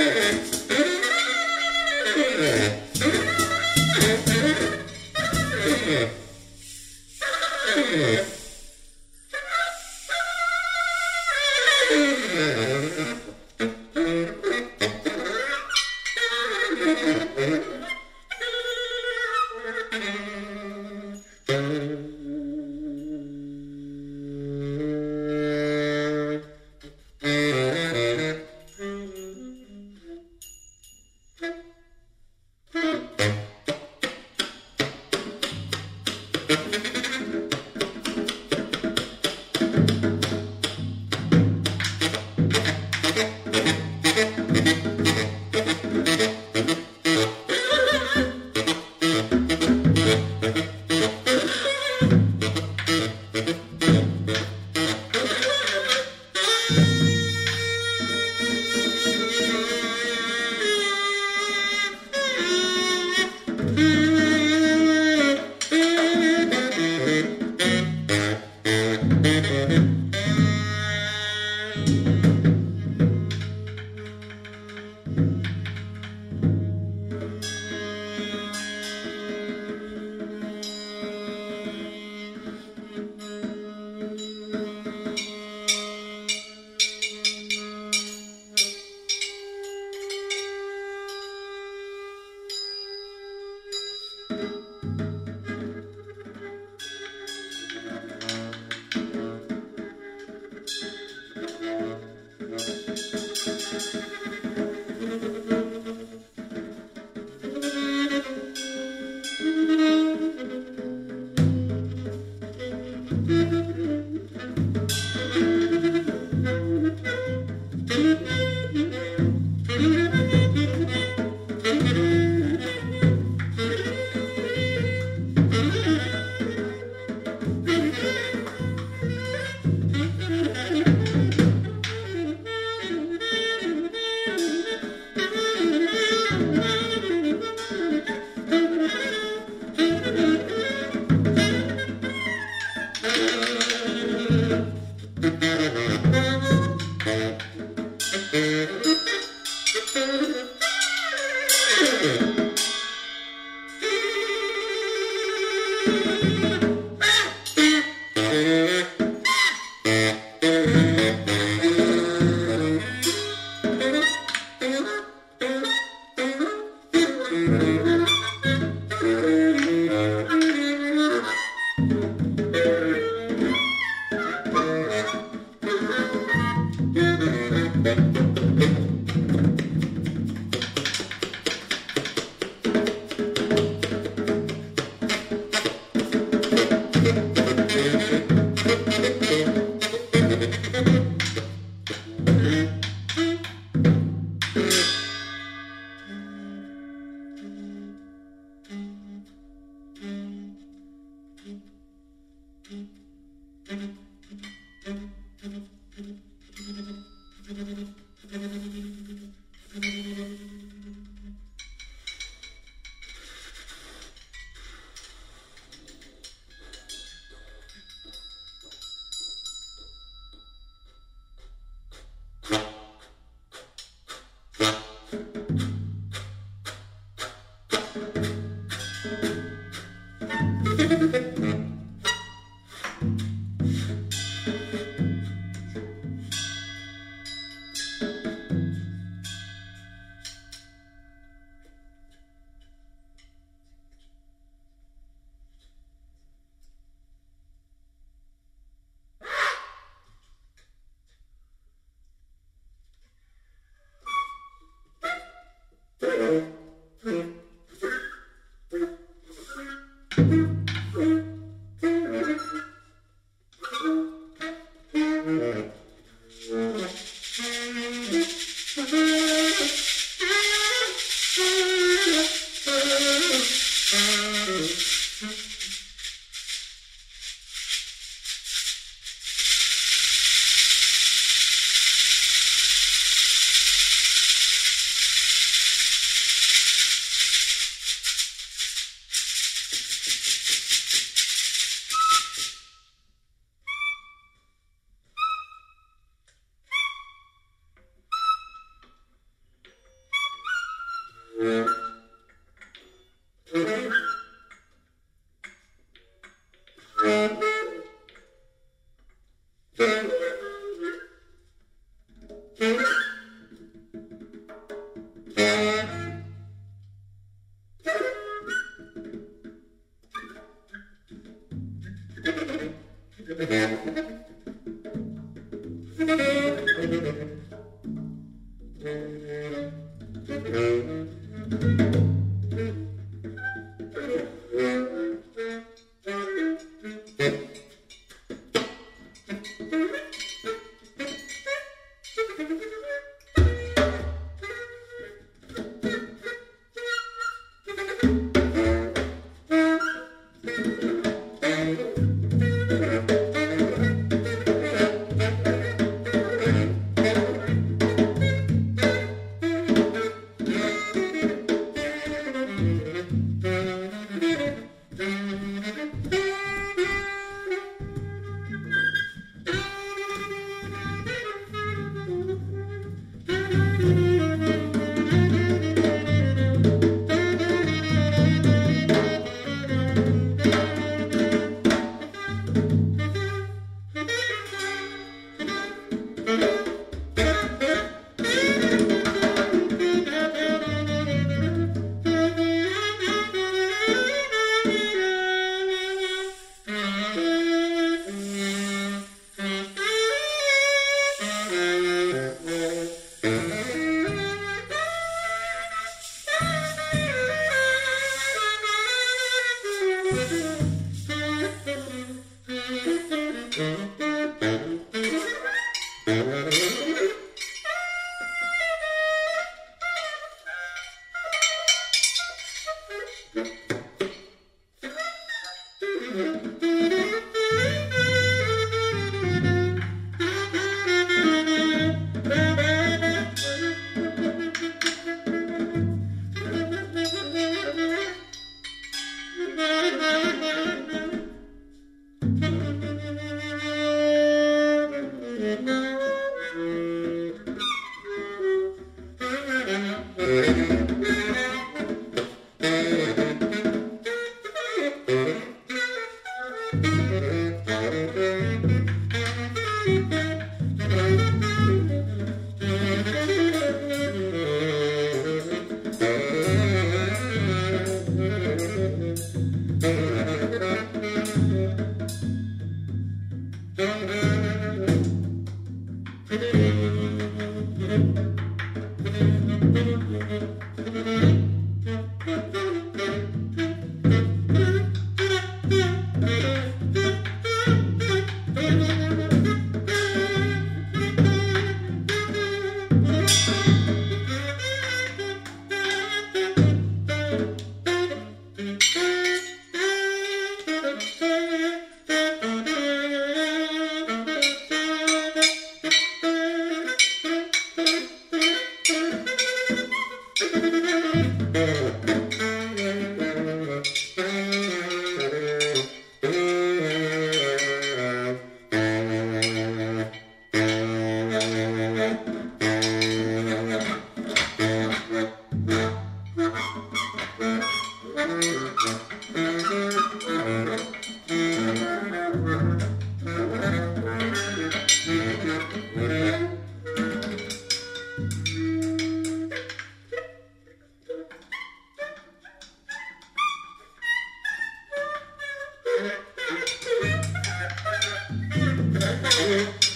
Yeah.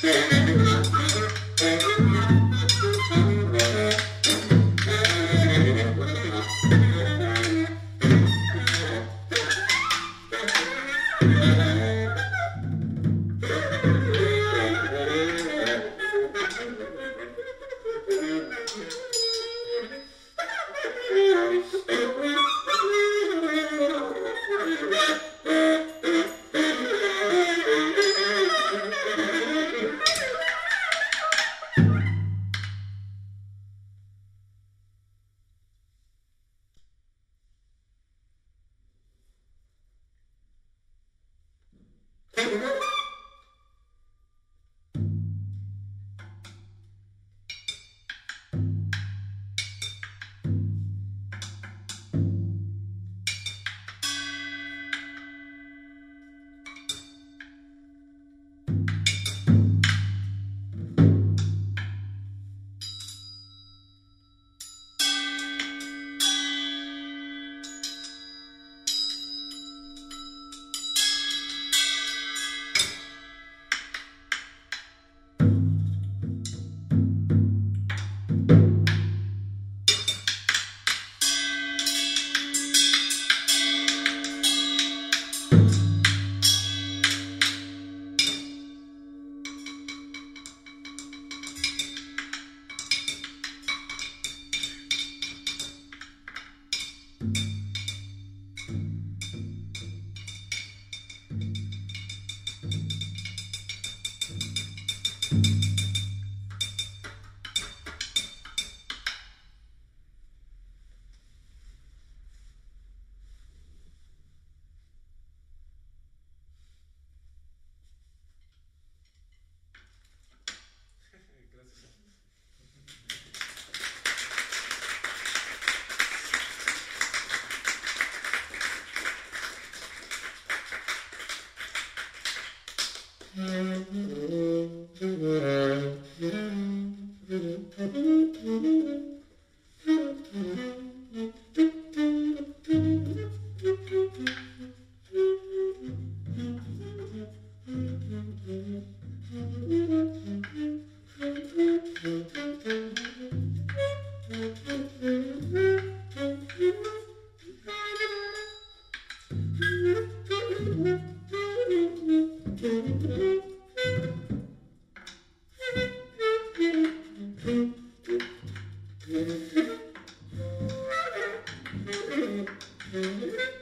Yeah. Amen. Mm. Thank you.